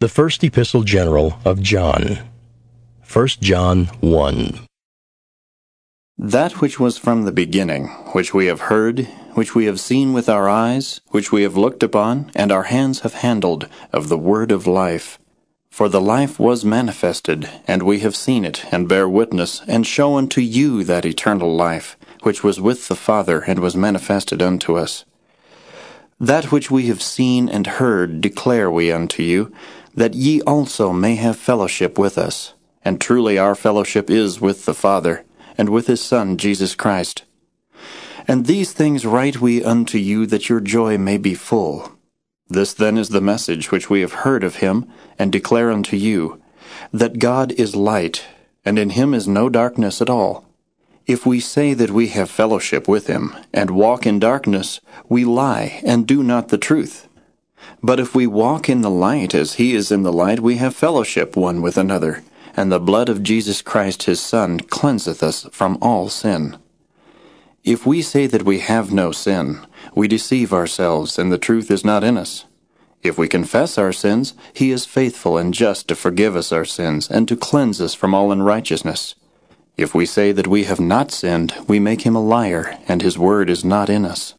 The First Epistle General of John. 1 John 1. That which was from the beginning, which we have heard, which we have seen with our eyes, which we have looked upon, and our hands have handled, of the word of life. For the life was manifested, and we have seen it, and bear witness, and show unto you that eternal life, which was with the Father, and was manifested unto us. That which we have seen and heard declare we unto you, that ye also may have fellowship with us. And truly our fellowship is with the Father, and with his Son Jesus Christ. And these things write we unto you, that your joy may be full. This then is the message which we have heard of him, and declare unto you, that God is light, and in him is no darkness at all. If we say that we have fellowship with him, and walk in darkness, we lie, and do not the truth. But if we walk in the light as he is in the light, we have fellowship one with another, and the blood of Jesus Christ his Son cleanseth us from all sin. If we say that we have no sin, we deceive ourselves, and the truth is not in us. If we confess our sins, he is faithful and just to forgive us our sins, and to cleanse us from all unrighteousness. If we say that we have not sinned, we make him a liar, and his word is not in us.